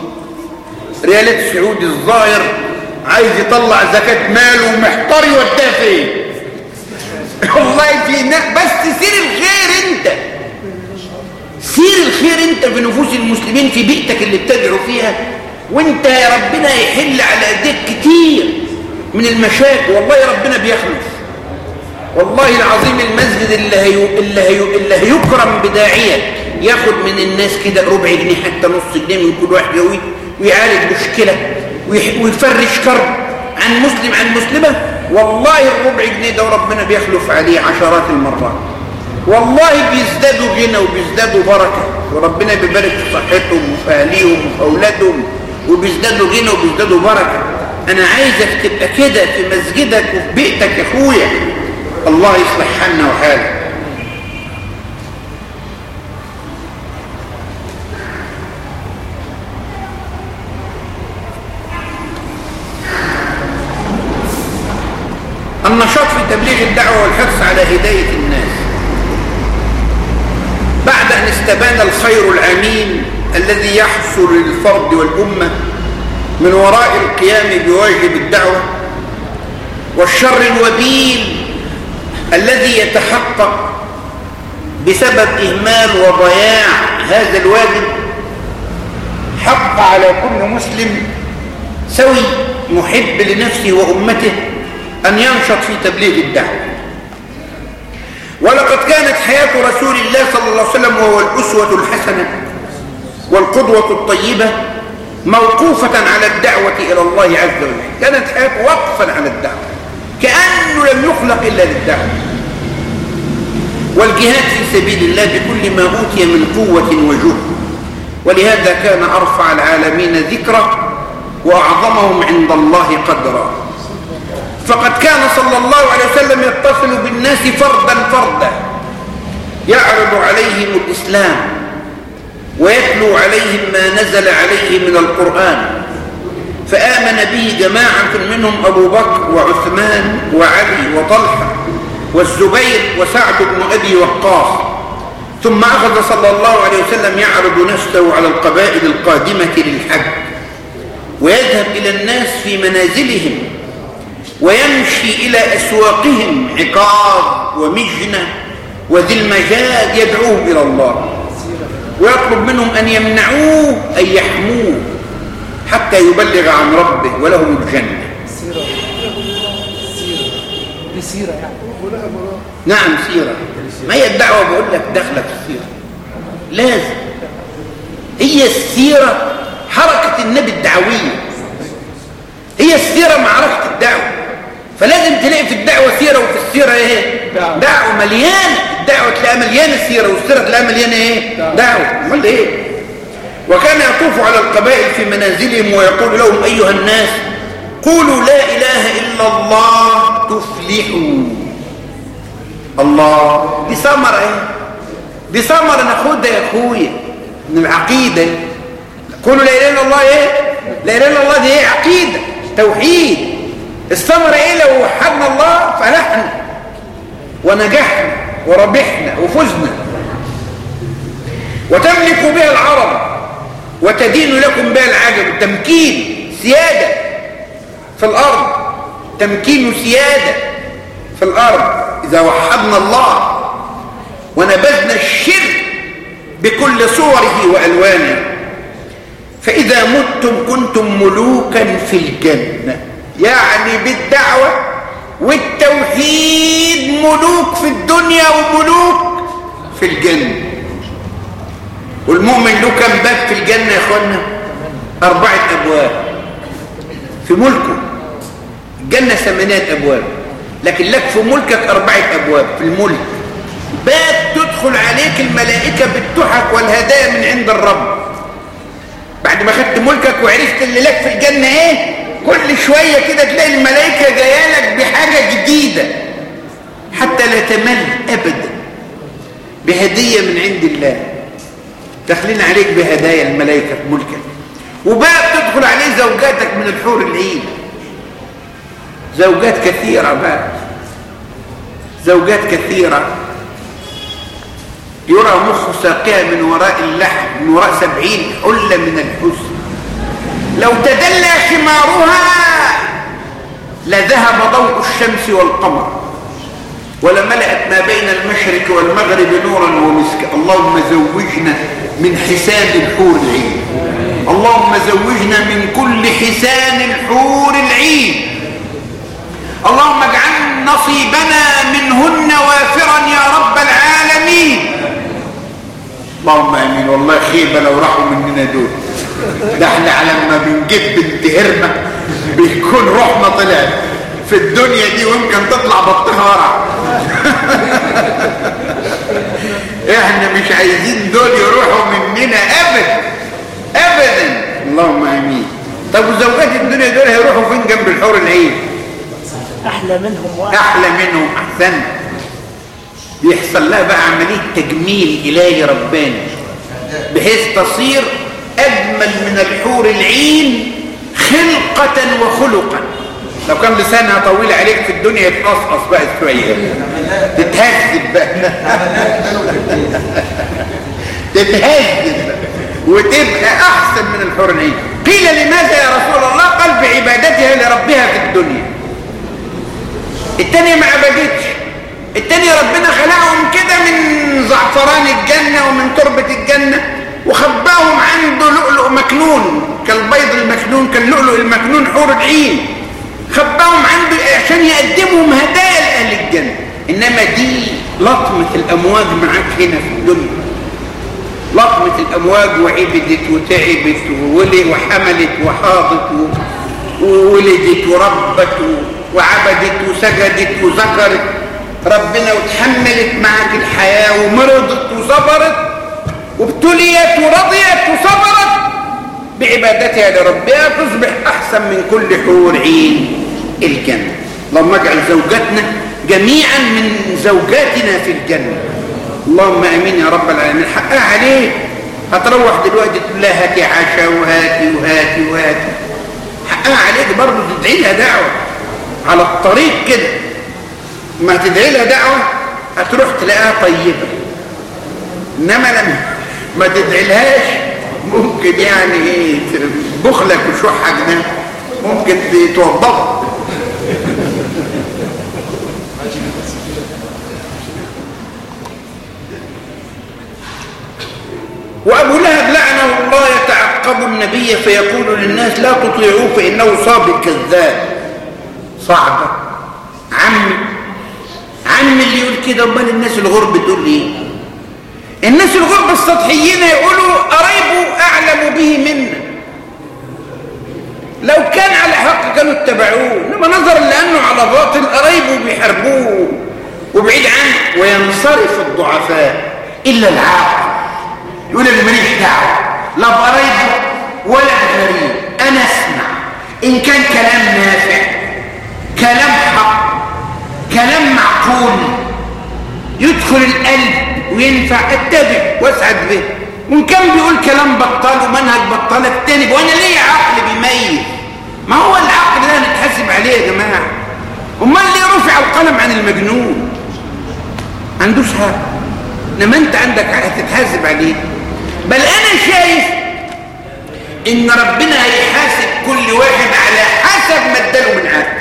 ريالات سعودي الظاهر عايز يطلع زكاة ماله ومحتار يوديها فين؟ والله في بس سير الخير انت. سير الخير انت في نفوس المسلمين في بيئتك اللي بتدعو فيها وانت يا ربنا يحل على ايديك كتير من المشاكل. والله ربنا بيخلص. والله العظيم المسجد اللي, هي... اللي, هي... اللي هيكرم بداعية ياخد من الناس كده ربع جنيه حتى نص جنيه من كل واحد يوي. ويعالج مشكلة. ويفرش كرب عن مسلم عن مسلمة. والله الربع جنيه ده ربنا بيخلف عليه عشرات المرات. والله بيزدادوا غنى وبيزدادوا بركة. وربنا بيبارك في صحتهم وفي أهليهم وفي أولادهم. وبيزدادوا غنى وبيزدادوا بركة. أنا عايزك تبقى كده في مسجدك وفي بيئتك يا أخويا. الله يصلح حالنا وحالك. النشاط في تبليغ الدعوة والحرص على هداية الناس. بعد أن استبان الخير العميم الذي يحصل للفرد والأمة من وراء القيام بواجب الدعوة والشر الوبيل الذي يتحقق بسبب إهمال وضياع هذا الواجب حق على كل مسلم سوي محب لنفسه وأمته أن ينشط في تبليغ الدعوة. ولقد كانت حياة رسول الله صلى الله عليه وسلم وهو الأسوة الحسنة والقدوة الطيبة موقوفة على الدعوة إلى الله عز وجل. كانت حياته وقفا على الدعوة. كأنه لم يخلق إلا للدعوة. والجهاد في سبيل الله بكل ما أوتي من قوة وجهد. ولهذا كان أرفع العالمين ذكرا وأعظمهم عند الله قدرا. فقد كان صلى الله عليه وسلم يتصل بالناس فردا فردا. يعرض عليهم الإسلام ويتلو عليهم ما نزل عليه من القرآن. فآمن به جماعة منهم أبو بكر وعثمان وعلي وطلحة والزبير وسعد بن أبي وقاص. ثم أخذ صلى الله عليه وسلم يعرض نفسه على القبائل القادمة للحج. ويذهب إلى الناس في منازلهم ويمشي إلى أسواقهم عقاب ومجنة وذي المجاد يدعوهم إلى الله. ويطلب منهم أن يمنعوه أن يحموه حتى يبلغ عن ربه ولهم الجنة. سيرة دي سيرة يعني نعم سيرة. ما هي الدعوة؟ بقول لك في السيرة. لازم. هي السيرة حركة النبي الدعوية. هي السيرة معركة الدعوة. فلازم تلاقي في الدعوة سيرة وفي السيرة إيه؟ دعوة. دعوة مليانة. الدعوة تلاقيها مليانة سيرة والسيرة تلاقيها مليانة إيه؟ دعوة. دعوة. أمال إيه؟ وكان يطوف على القبائل في منازلهم ويقول لهم أيها الناس قولوا لا إله إلا الله تفلحوا. الله. دي ثمرة إيه؟ دي ثمرة ناخدها يا أخويا من العقيدة. قولوا لا إله إلا الله إيه؟ لا إله إلا الله دي إيه؟ عقيدة توحيد. الثمرة إيه لو وحدنا الله فلحنا ونجحنا وربحنا وفزنا. وتملك بها العرب وتدين لكم بها العجب. تمكين سيادة في الأرض. تمكين سيادة في الأرض. إذا وحدنا الله ونبذنا الشرك بكل صوره وألوانه. فإذا متم كنتم ملوكا في الجنة. يعني بالدعوة والتوحيد ملوك في الدنيا وملوك في الجنة. والمؤمن له كم باب في الجنة يا إخوانا؟ أربعة أبواب. في ملكه. الجنة ثمانية أبواب. لكن لك في ملكك أربعة أبواب في الملك. باب تدخل عليك الملائكة بالتحف والهدايا من عند الرب. بعد ما خدت ملكك وعرفت اللي لك في الجنة إيه؟ كل شوية كده تلاقي الملائكة جاية لك بحاجة جديدة. حتى لا تمل أبدا بهدية من عند الله. داخلين عليك بهدايا الملائكة ملكك. وباب تدخل عليه زوجاتك من الحور العين. زوجات كثيرة بقى. زوجات كثيرة. يرى مخ ساقها من وراء اللحم من وراء سبعين حلة من الحسن لو تدلى خمارها لذهب ضوء الشمس والقمر ولملأت ما بين المشرق والمغرب نورا ومسكا اللهم زوجنا من حسان الحور العين. اللهم زوجنا من كل حسان الحور العين. اللهم اجعل نصيبنا منهن وافرا يا رب العالمين. اللهم آمين. والله خيبه لو راحوا مننا دول. ده إحنا على ما بنجيب بنت هرمة بيكون روحنا طلعت. في الدنيا دي ويمكن تطلع بطها ورع إحنا مش عايزين دول يروحوا مننا ابدا. ابدا. اللهم آمين. طب وزوجات الدنيا دول هيروحوا فين جنب الحور العين؟ أحلى منهم واحد أحلى منهم أحسن. بيحصل لها بقى عملية تجميل إلهي رباني بحيث تصير أجمل من الحور العين خلقة وخلقا. لو كان لسانها طويل عليك في الدنيا يتقصقص بقى شوية. تتهذب بقى. تتهذب بقى. وتبقى أحسن من الحور العين. قيل لماذا يا رسول الله؟ قال بعبادتها لربها في الدنيا. التانية ما عبدتش. التانية ربنا خلقهم كده من زعفران الجنة ومن تربة الجنة وخباهم عنده لؤلؤ مكنون كالبيض المكنون كاللؤلؤ المكنون حور العين. خباهم عنده عشان يقدمهم هدايا لأهل الجنة. إنما دي لطمة الأمواج معاك هنا في الدنيا. لطمة الأمواج وعبدت وتعبت وحملت وحاضت وولدت وربت وعبدت وسجدت وذكرت. ربنا وتحملت معك الحياة ومرضت وصبرت وابتليت ورضيت وصبرت بعبادتها لربها تصبح أحسن من كل حور عين الجنة. اللهم اجعل زوجاتنا جميعا من زوجاتنا في الجنة. اللهم آمين يا رب العالمين. حقها عليك هتروح دلوقتي تقول لها هاتي عشاء وهاتي وهاتي وهاتي. حقها عليك برضه تدعي لها دعوة. على الطريق كده. ما تدعي لها دعوة؟ هتروح تلاقيها طيبة. إنما لما ما تدعي لهاش ممكن يعني إيه بخلك وشحك ده ممكن توضبها وأبو لهب لعنه الله يتعقب النبي فيقول للناس لا تطيعوه فإنه صاب كذاب صعبة. عمي. عمي اللي يقول كده أمال الناس الغرب تقول إيه؟ الناس الغرب السطحيين يقولوا قرايبه أعلم به منا. لو كان على حق كانوا اتبعوه إنما نظرا لأنه على باطل قرايبه بيحاربوه. وبعيد عنه وينصرف الضعفاء إلا العاقل. يقول أنا ماليش دعوة لا بقرايبه ولا بغريب أنا أسمع. إن كان كلام نافع كلام كلام معقول. يدخل القلب وينفع. اتبع واسعد به وإن كان بيقول كلام بطال ومنهج بطال اجتنب وأنا ليه عقل بيميز. ما هو العقل ده نتحاسب عليه يا جماعة؟ أمال ليه رفع القلم عن المجنون؟ عندوش حق. إنما أنت عندك هتتحاسب عليه. بل أنا شايف إن ربنا هيحاسب كل واحد على حسب ما اداله من عقل.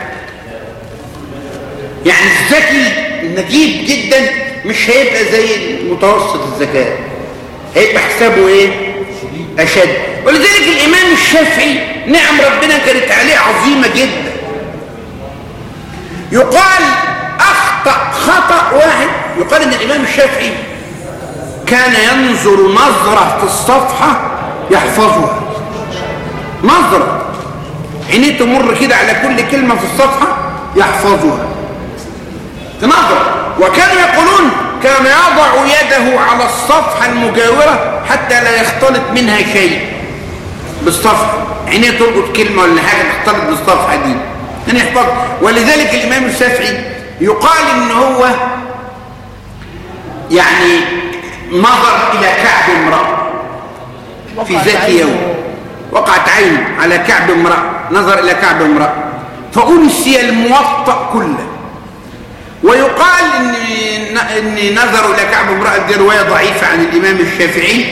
يعني الذكي النجيب جدا مش هيبقى زي متوسط الذكاء. هيبقى حسابه إيه؟ أشد. ولذلك الإمام الشافعي نعم ربنا كانت عليه عظيمة جدا. يقال أخطأ خطأ واحد يقال إن الإمام الشافعي كان ينظر نظرة في الصفحة يحفظها. نظرة. عينيه تمر كده على كل كلمة في الصفحة يحفظها. تنظر وكانوا يقولون كان يضع يده على الصفحة المجاورة حتى لا يختلط منها شيء. بالصفحة. عينيه تلقط كلمة ولا حاجة تختلط بالصفحة دي. يعني يحفظ. ولذلك الإمام الشافعي يقال إن هو يعني نظر إلى كعب امرأة. في ذات يوم. وقعت عينه على كعب امرأة. نظر إلى كعب امرأة. فأنسي الموطأ كله. ويقال ان ان نظروا إلى كعب امراه دي رواية ضعيفة عن الإمام الشافعي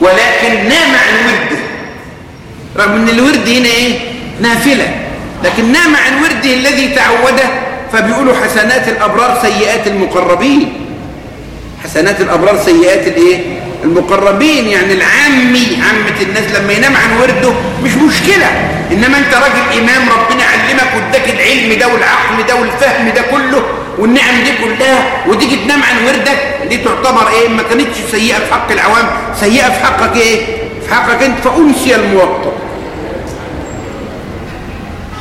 ولكن نام عن ورده رغم إن الورد هنا إيه؟ نافلة. لكن نام عن ورده الذي تعوده؟ فبيقولوا حسنات الأبرار سيئات المقربين. حسنات الأبرار سيئات الإيه؟ المقربين يعني العامي عامة الناس لما ينام عن ورده مش مشكلة. إنما أنت راجل إمام ربنا علمك واداك العلم ده والعقل ده والفهم ده كله والنعم دي كلها وتيجي تنام عن وردك دي تعتبر إيه؟ ما كانتش سيئة في حق العوام. سيئة في حقك إيه؟ في حقك أنت. فأنسي الموطن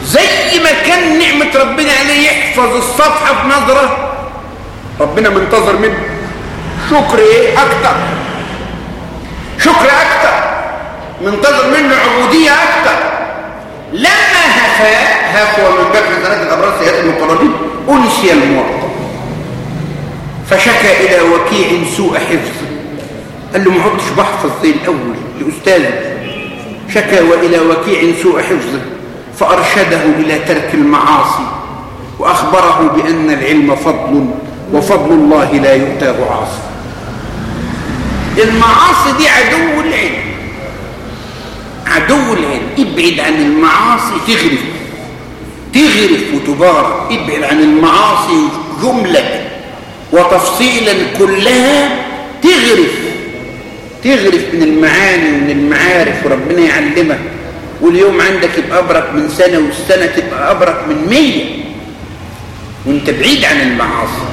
زي ما كان نعمة ربنا عليه يحفظ الصفحة في نظرة ربنا منتظر منه. شكر إيه؟ أكتر. شكر أكتر منتظر منه عبودية أكتر لما هفا هفوا من باب حسنات الابرار سيئات المقربين أنسي الموطن فشكى إلى وكيع سوء حفظه قال له ما بحفظ زي الأول لاستاذه شكى وإلى وكيع سوء حفظه فأرشده إلى ترك المعاصي. وأخبره بأن العلم فضل وفضل الله لا يؤتاه عاصي. المعاصي دي عدو العلم عدو العلم ابعد عن المعاصي تغرف. تغرف وتبارك. ابعد عن المعاصي جملة. وتفصيلا كلها تغرف. تغرف من المعاني ومن المعارف. وربنا يعلمك. واليوم عندك يبقى أبرك من سنة والسنة تبقى أبرك من مية. وانت بعيد عن المعاصي.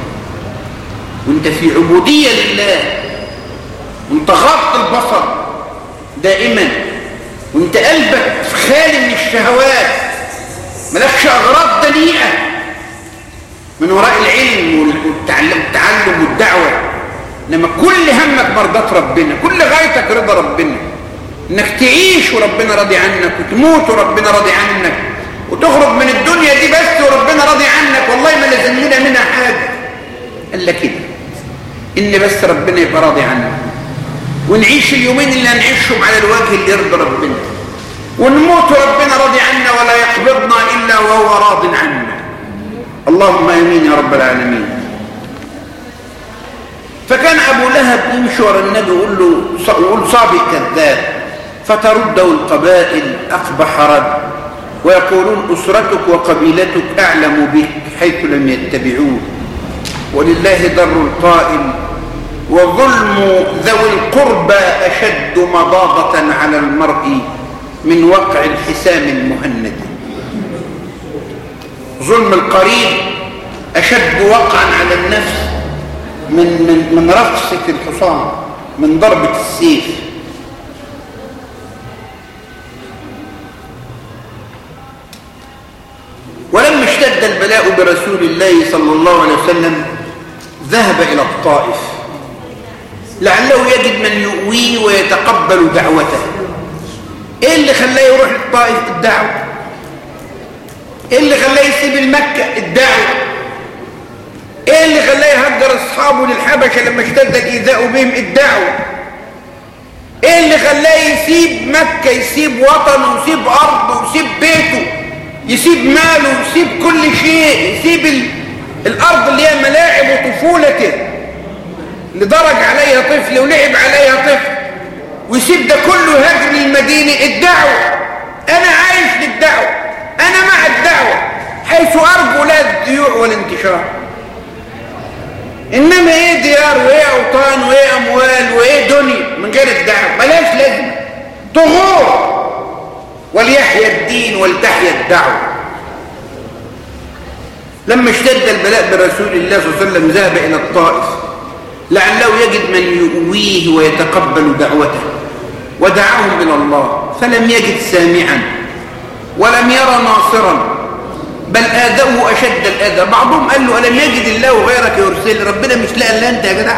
وانت في عبودية لله. وانت غض البصر دائما وانت قلبك خالي من الشهوات ملكش أغراض دنيئة. من وراء العلم والتعلم والدعوة إنما كل همك مرضات ربنا كل غايتك رضا ربنا. إنك تعيش وربنا راضي عنك وتموت وربنا راضي عنك وتخرج من الدنيا دي بس وربنا راضي عنك. والله ما لازم لنا منها حاجة. قال لك كده إن بس ربنا يبقى راضي عنك. ونعيش اليومين اللي هنعيشهم على الوجه اللي يرضي ربنا. ونموت ربنا راضي عنا ولا يقبضنا إلا وهو راض عنا. اللهم آمين يا رب العالمين. فكان أبو لهب يمشي ورا النبي ويقول له يقول صابي كذاب فترده القبائل أقبح رد ويقولون أسرتك وقبيلتك أعلم بك حيث لم يتبعوك. ولله در القائل وظلم ذوي القربى أشد مضاضة على المرء من وقع الحسام المهند. ظلم القريب أشد وقعا على النفس من, من, من رفسة الحصان من ضربة السيف. ولما اشتد البلاء برسول الله صلى الله عليه وسلم ذهب إلى الطائف. لعله يجد من يؤويه ويتقبل دعوته. إيه اللي خلاه يروح الطائف الدعوة. إيه اللي خلاه يسيب المكة؟ الدعوة. إيه اللي خلاه يهجر أصحابه للحبشة لما اشتد الايذاء بهم؟ الدعوة. إيه اللي خلاه يسيب مكة؟ يسيب وطنه ويسيب أرضه ويسيب بيته. يسيب ماله ويسيب كل شيء. يسيب ال... الأرض اللي هي ملاعب وطفولته. اللي درج عليها طفل ولعب عليها طفل ويسيب ده كله يهاجر للمدينة الدعوة أنا عايش للدعوة أنا مع الدعوة حيث أرجو لا الديوع والانتشار. إنما إيه ديار وإيه أوطان وإيه أموال وإيه دنيا من غير الدعوة؟ ملاش لازمة. طغور وليحيى الدين ولتحيا الدعوة. لما اشتد البلاء برسول الله صلى الله عليه وسلم ذهب إلى الطائف. لعله يجد من يؤويه ويتقبل دعوته. ودعاهم إلى الله فلم يجد سامعا ولم يرى ناصرا بل آذوه أشد الأذى. بعضهم قال له ألم يجد الله غيرك يرسل؟ ربنا مش لاقى إلا أنت يا جدع.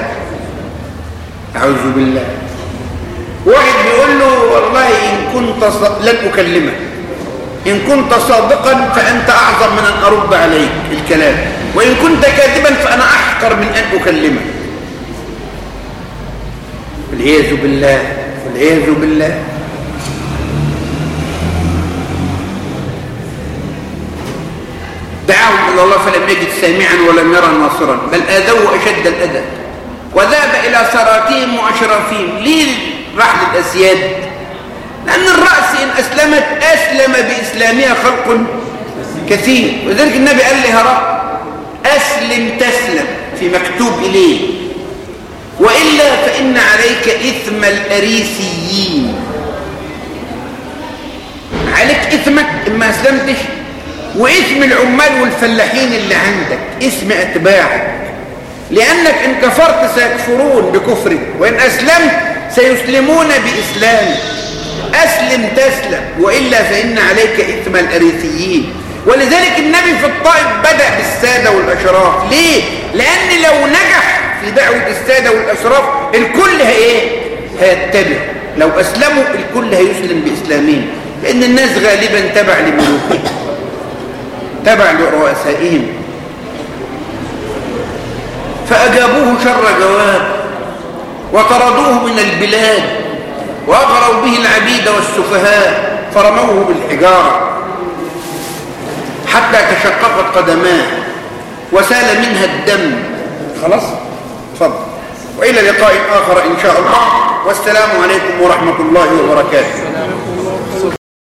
أعوذ بالله. واحد بيقول له والله إن كنت. لن أكلمك. إن كنت صادقا فأنت أعظم من أن أرد عليك الكلام. وإن كنت كاذبا فأنا أحقر من أن أكلمك. والعياذ بالله والعياذ بالله. دعاهم إلى الله فلم يجد سامعا ولم يرى ناصرا. بل آذوه أشد الأذى. وذهب إلى سراتهم وأشرافهم. ليه راح للأسياد لأن الرأس إن أسلمت أسلم بإسلامها خلق كثير. وذلك النبي قال لها رب أسلم تسلم في مكتوب إليه. وإلا فإن عليك إثم الأريسيين عليك إثمك إما أسلمتش واسم العمال والفلاحين اللي عندك اسم أتباعك. لأنك إن كفرت سيكفرون بكفرك وإن أسلمت سيسلمون بإسلامك أسلم تسلم وإلا فإن عليك إثم الأريثيين. ولذلك النبي في الطائف بدأ بالسادة والأشراف ليه؟ لأن لو نجح في دعوة السادة والأشراف الكل هي هيتبع. لو أسلموا الكل هيسلم بإسلامهم. لأن الناس غالبا تبع لملوكهم. تبع لرؤسائهم. فأجابوه شر جواب. وطردوه من البلاد. وأغروا به العبيد والسفهاء. فرموه بالحجارة. حتى تشققت قدماه. وسال منها الدم. خلاص؟ تفضل وإلى لقاء آخر إن شاء الله. والسلام عليكم ورحمة الله وبركاته.